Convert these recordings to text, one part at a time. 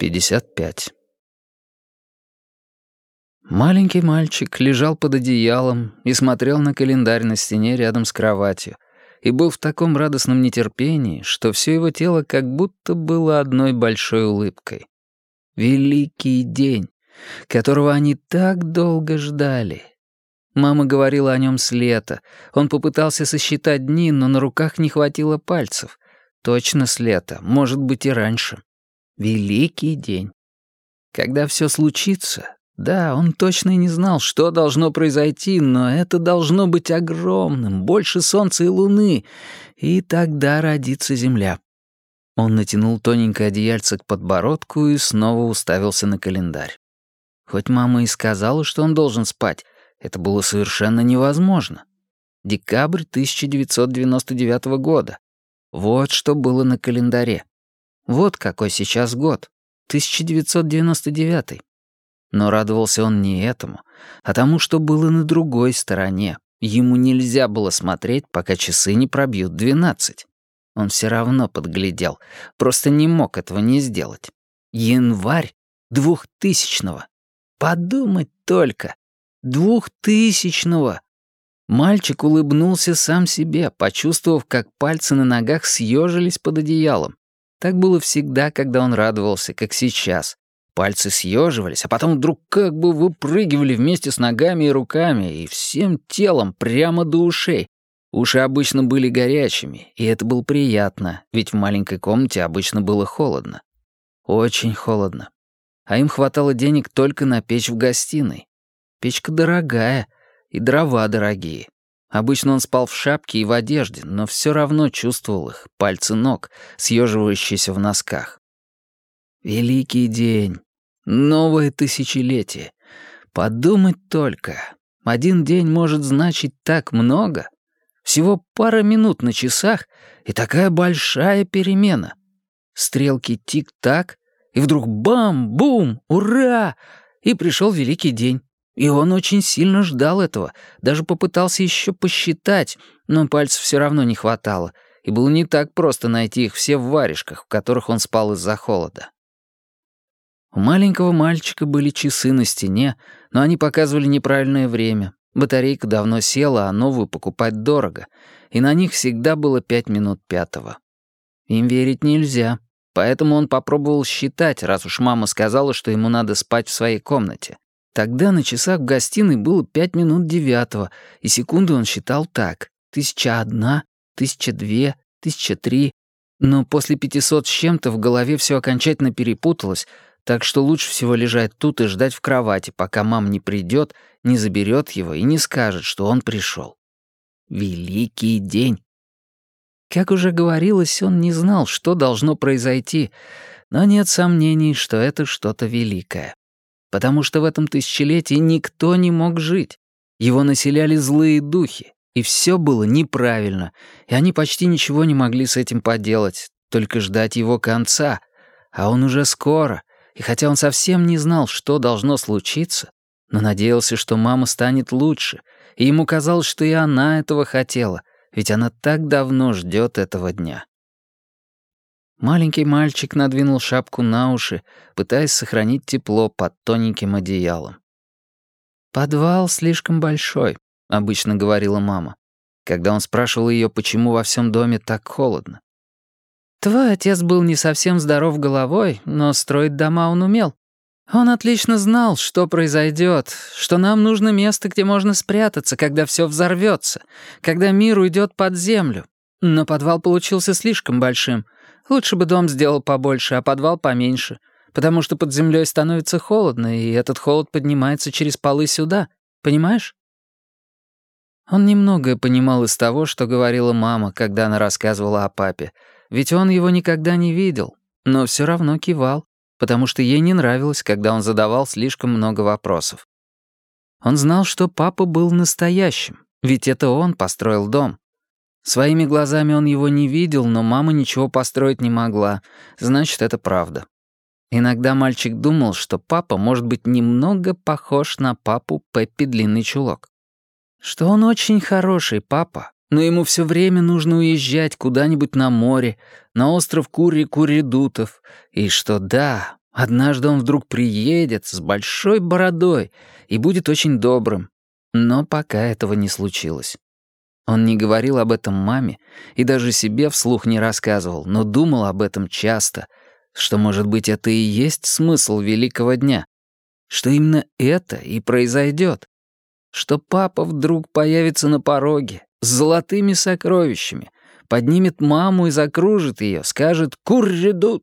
55. Маленький мальчик лежал под одеялом и смотрел на календарь на стене рядом с кроватью и был в таком радостном нетерпении, что все его тело как будто было одной большой улыбкой. Великий день, которого они так долго ждали. Мама говорила о нем с лета. Он попытался сосчитать дни, но на руках не хватило пальцев. Точно с лета, может быть и раньше. Великий день. Когда все случится, да, он точно не знал, что должно произойти, но это должно быть огромным, больше солнца и луны, и тогда родится земля. Он натянул тоненькое одеяльце к подбородку и снова уставился на календарь. Хоть мама и сказала, что он должен спать, это было совершенно невозможно. Декабрь 1999 года. Вот что было на календаре. Вот какой сейчас год. 1999. Но радовался он не этому, а тому, что было на другой стороне. Ему нельзя было смотреть, пока часы не пробьют двенадцать. Он все равно подглядел, просто не мог этого не сделать. Январь двухтысячного. Подумать только. Двухтысячного. Мальчик улыбнулся сам себе, почувствовав, как пальцы на ногах съежились под одеялом. Так было всегда, когда он радовался, как сейчас. Пальцы съеживались, а потом вдруг как бы выпрыгивали вместе с ногами и руками, и всем телом прямо до ушей. Уши обычно были горячими, и это было приятно, ведь в маленькой комнате обычно было холодно. Очень холодно. А им хватало денег только на печь в гостиной. Печка дорогая, и дрова дорогие. Обычно он спал в шапке и в одежде, но все равно чувствовал их, пальцы ног, съеживающиеся в носках. Великий день. Новое тысячелетие. Подумать только. Один день может значить так много. Всего пара минут на часах, и такая большая перемена. Стрелки тик-так, и вдруг бам-бум, ура! И пришел великий день. И он очень сильно ждал этого, даже попытался еще посчитать, но пальцев все равно не хватало, и было не так просто найти их все в варежках, в которых он спал из-за холода. У маленького мальчика были часы на стене, но они показывали неправильное время. Батарейка давно села, а новую покупать дорого, и на них всегда было пять минут пятого. Им верить нельзя, поэтому он попробовал считать, раз уж мама сказала, что ему надо спать в своей комнате. Тогда на часах в гостиной было пять минут девятого, и секунды он считал так. Тысяча одна, тысяча две, тысяча три. Но после пятисот с чем-то в голове все окончательно перепуталось, так что лучше всего лежать тут и ждать в кровати, пока мама не придет, не заберет его и не скажет, что он пришел. Великий день. Как уже говорилось, он не знал, что должно произойти, но нет сомнений, что это что-то великое. Потому что в этом тысячелетии никто не мог жить. Его населяли злые духи, и все было неправильно, и они почти ничего не могли с этим поделать, только ждать его конца. А он уже скоро, и хотя он совсем не знал, что должно случиться, но надеялся, что мама станет лучше, и ему казалось, что и она этого хотела, ведь она так давно ждет этого дня. Маленький мальчик надвинул шапку на уши, пытаясь сохранить тепло под тоненьким одеялом. «Подвал слишком большой», — обычно говорила мама, когда он спрашивал ее, почему во всем доме так холодно. Твой отец был не совсем здоров головой, но строить дома он умел. Он отлично знал, что произойдет, что нам нужно место, где можно спрятаться, когда все взорвется, когда мир уйдет под землю. Но подвал получился слишком большим. Лучше бы дом сделал побольше, а подвал поменьше, потому что под землей становится холодно, и этот холод поднимается через полы сюда. Понимаешь? Он немногое понимал из того, что говорила мама, когда она рассказывала о папе, ведь он его никогда не видел, но все равно кивал, потому что ей не нравилось, когда он задавал слишком много вопросов. Он знал, что папа был настоящим, ведь это он построил дом. Своими глазами он его не видел, но мама ничего построить не могла, значит, это правда. Иногда мальчик думал, что папа может быть немного похож на папу Пеппи Длинный Чулок. Что он очень хороший папа, но ему все время нужно уезжать куда-нибудь на море, на остров Кури-Куридутов, и что да, однажды он вдруг приедет с большой бородой и будет очень добрым. Но пока этого не случилось. Он не говорил об этом маме и даже себе вслух не рассказывал, но думал об этом часто, что, может быть, это и есть смысл великого дня, что именно это и произойдет, что папа вдруг появится на пороге с золотыми сокровищами, поднимет маму и закружит ее, скажет «Курредут!»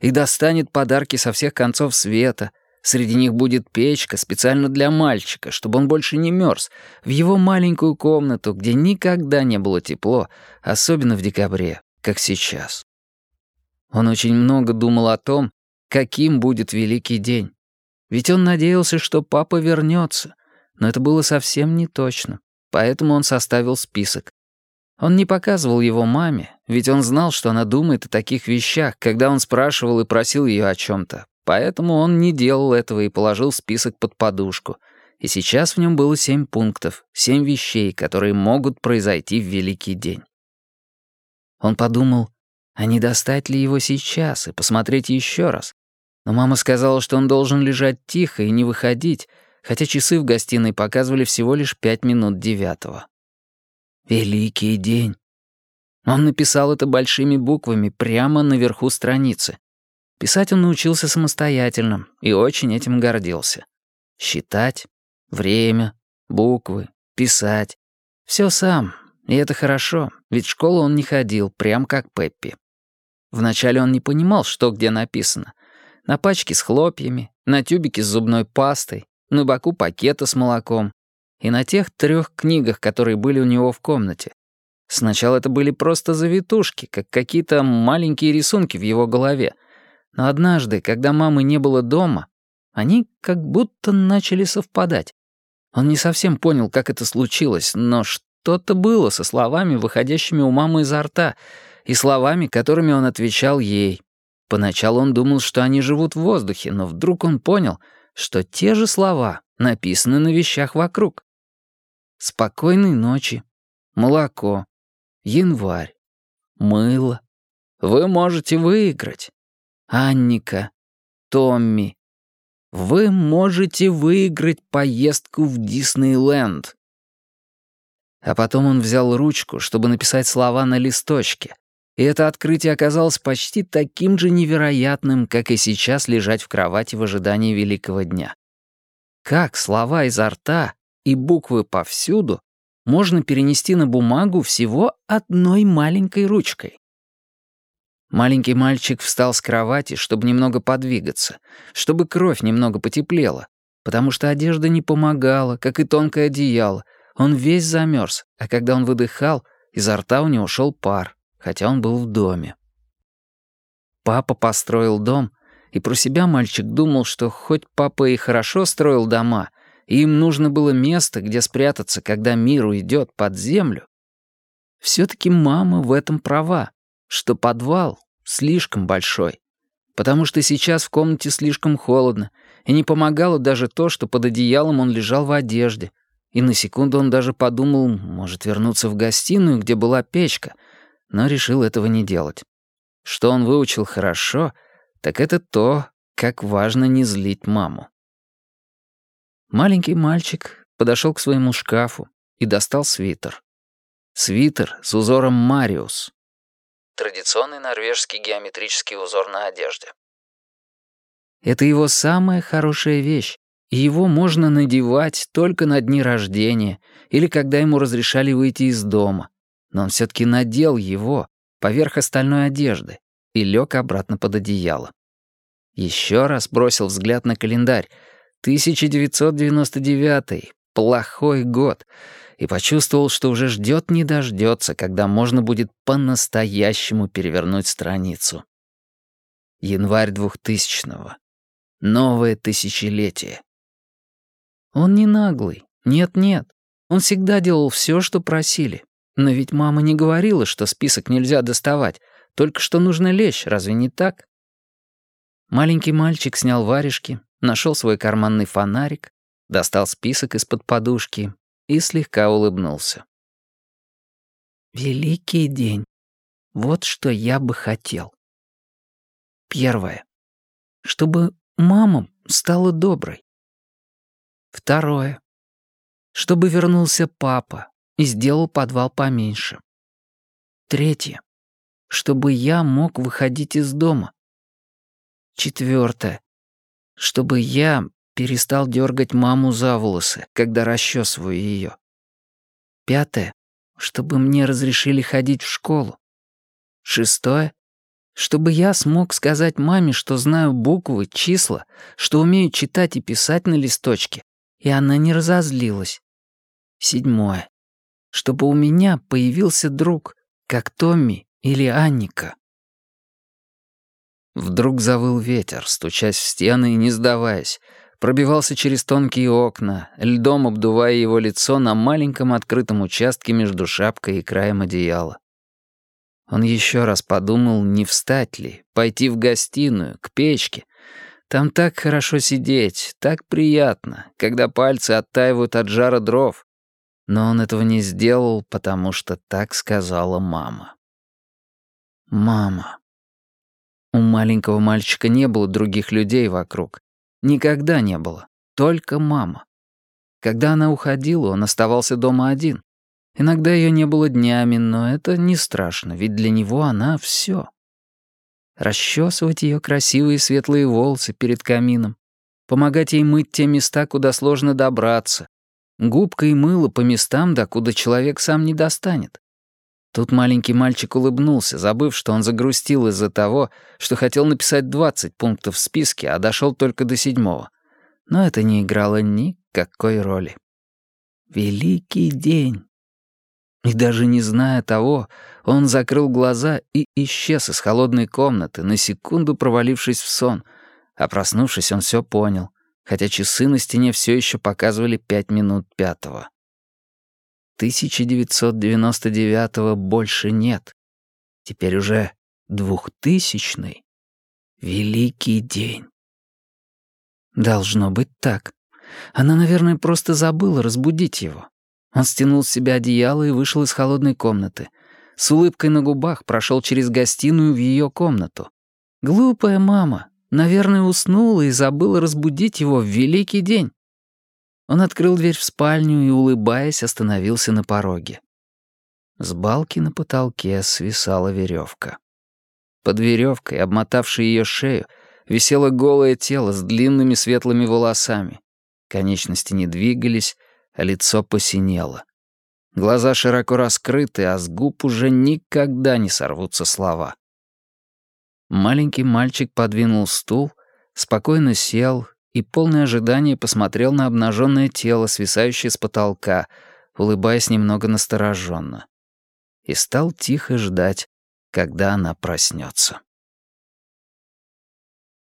и достанет подарки со всех концов света. Среди них будет печка специально для мальчика, чтобы он больше не мерз, в его маленькую комнату, где никогда не было тепло, особенно в декабре, как сейчас. Он очень много думал о том, каким будет великий день. Ведь он надеялся, что папа вернется, но это было совсем не точно, поэтому он составил список. Он не показывал его маме, ведь он знал, что она думает о таких вещах, когда он спрашивал и просил ее о чем-то. Поэтому он не делал этого и положил список под подушку. И сейчас в нем было семь пунктов, семь вещей, которые могут произойти в Великий день. Он подумал, а не достать ли его сейчас и посмотреть еще раз? Но мама сказала, что он должен лежать тихо и не выходить, хотя часы в гостиной показывали всего лишь пять минут девятого. Великий день. Он написал это большими буквами прямо наверху страницы. Писать он научился самостоятельно и очень этим гордился. Считать, время, буквы, писать. Все сам, и это хорошо, ведь в школу он не ходил, прям как Пеппи. Вначале он не понимал, что где написано. На пачке с хлопьями, на тюбике с зубной пастой, на боку пакета с молоком и на тех трех книгах, которые были у него в комнате. Сначала это были просто завитушки, как какие-то маленькие рисунки в его голове. Но однажды, когда мамы не было дома, они как будто начали совпадать. Он не совсем понял, как это случилось, но что-то было со словами, выходящими у мамы изо рта, и словами, которыми он отвечал ей. Поначалу он думал, что они живут в воздухе, но вдруг он понял — что те же слова написаны на вещах вокруг. «Спокойной ночи», «молоко», «январь», «мыло», «вы можете выиграть», «Анника», «Томми», «вы можете выиграть поездку в Диснейленд». А потом он взял ручку, чтобы написать слова на листочке, и это открытие оказалось почти таким же невероятным, как и сейчас лежать в кровати в ожидании великого дня. Как слова изо рта и буквы повсюду можно перенести на бумагу всего одной маленькой ручкой? Маленький мальчик встал с кровати, чтобы немного подвигаться, чтобы кровь немного потеплела, потому что одежда не помогала, как и тонкое одеяло. Он весь замерз, а когда он выдыхал, изо рта у него шел пар хотя он был в доме. Папа построил дом, и про себя мальчик думал, что хоть папа и хорошо строил дома, и им нужно было место, где спрятаться, когда мир уйдет под землю, все-таки мама в этом права, что подвал слишком большой, потому что сейчас в комнате слишком холодно, и не помогало даже то, что под одеялом он лежал в одежде, и на секунду он даже подумал, может вернуться в гостиную, где была печка — но решил этого не делать. Что он выучил хорошо, так это то, как важно не злить маму. Маленький мальчик подошел к своему шкафу и достал свитер. Свитер с узором Мариус. Традиционный норвежский геометрический узор на одежде. Это его самая хорошая вещь, и его можно надевать только на дни рождения или когда ему разрешали выйти из дома, но он все-таки надел его поверх остальной одежды и лег обратно под одеяло. Еще раз бросил взгляд на календарь. 1999 плохой год, и почувствовал, что уже ждет не дождется, когда можно будет по-настоящему перевернуть страницу. Январь 2000-го. Новое тысячелетие. Он не наглый. Нет-нет. Он всегда делал все, что просили. Но ведь мама не говорила, что список нельзя доставать, только что нужно лечь, разве не так? Маленький мальчик снял варежки, нашел свой карманный фонарик, достал список из-под подушки и слегка улыбнулся. Великий день. Вот что я бы хотел. Первое. Чтобы мама стала доброй. Второе. Чтобы вернулся папа и сделал подвал поменьше. Третье. Чтобы я мог выходить из дома. Четвертое. Чтобы я перестал дергать маму за волосы, когда расчесываю ее. Пятое. Чтобы мне разрешили ходить в школу. Шестое. Чтобы я смог сказать маме, что знаю буквы, числа, что умею читать и писать на листочке, и она не разозлилась. Седьмое. Чтобы у меня появился друг, как Томми или Анника. Вдруг завыл ветер, стучась в стены и не сдаваясь, пробивался через тонкие окна, льдом обдувая его лицо на маленьком открытом участке между шапкой и краем одеяла. Он еще раз подумал, не встать ли, пойти в гостиную, к печке. Там так хорошо сидеть, так приятно, когда пальцы оттаивают от жара дров. Но он этого не сделал, потому что так сказала мама. Мама. У маленького мальчика не было других людей вокруг. Никогда не было. Только мама. Когда она уходила, он оставался дома один. Иногда ее не было днями, но это не страшно, ведь для него она — все. Расчесывать ее красивые светлые волосы перед камином, помогать ей мыть те места, куда сложно добраться, губка и мыло по местам, докуда человек сам не достанет. Тут маленький мальчик улыбнулся, забыв, что он загрустил из-за того, что хотел написать 20 пунктов в списке, а дошел только до седьмого. Но это не играло никакой роли. Великий день. И даже не зная того, он закрыл глаза и исчез из холодной комнаты, на секунду провалившись в сон, а проснувшись, он все понял, хотя часы на стене все еще показывали пять минут пятого. 1999 больше нет. Теперь уже двухтысячный. Великий день. Должно быть так. Она, наверное, просто забыла разбудить его. Он стянул с себя одеяло и вышел из холодной комнаты. С улыбкой на губах прошел через гостиную в ее комнату. Глупая мама, наверное, уснула и забыла разбудить его в великий день. Он открыл дверь в спальню и, улыбаясь, остановился на пороге. С балки на потолке свисала веревка. Под веревкой, обмотавшей ее шею, висело голое тело с длинными светлыми волосами. Конечности не двигались, а лицо посинело. Глаза широко раскрыты, а с губ уже никогда не сорвутся слова. Маленький мальчик подвинул стул, спокойно сел и полное ожидание посмотрел на обнаженное тело, свисающее с потолка, улыбаясь немного настороженно. И стал тихо ждать, когда она проснется.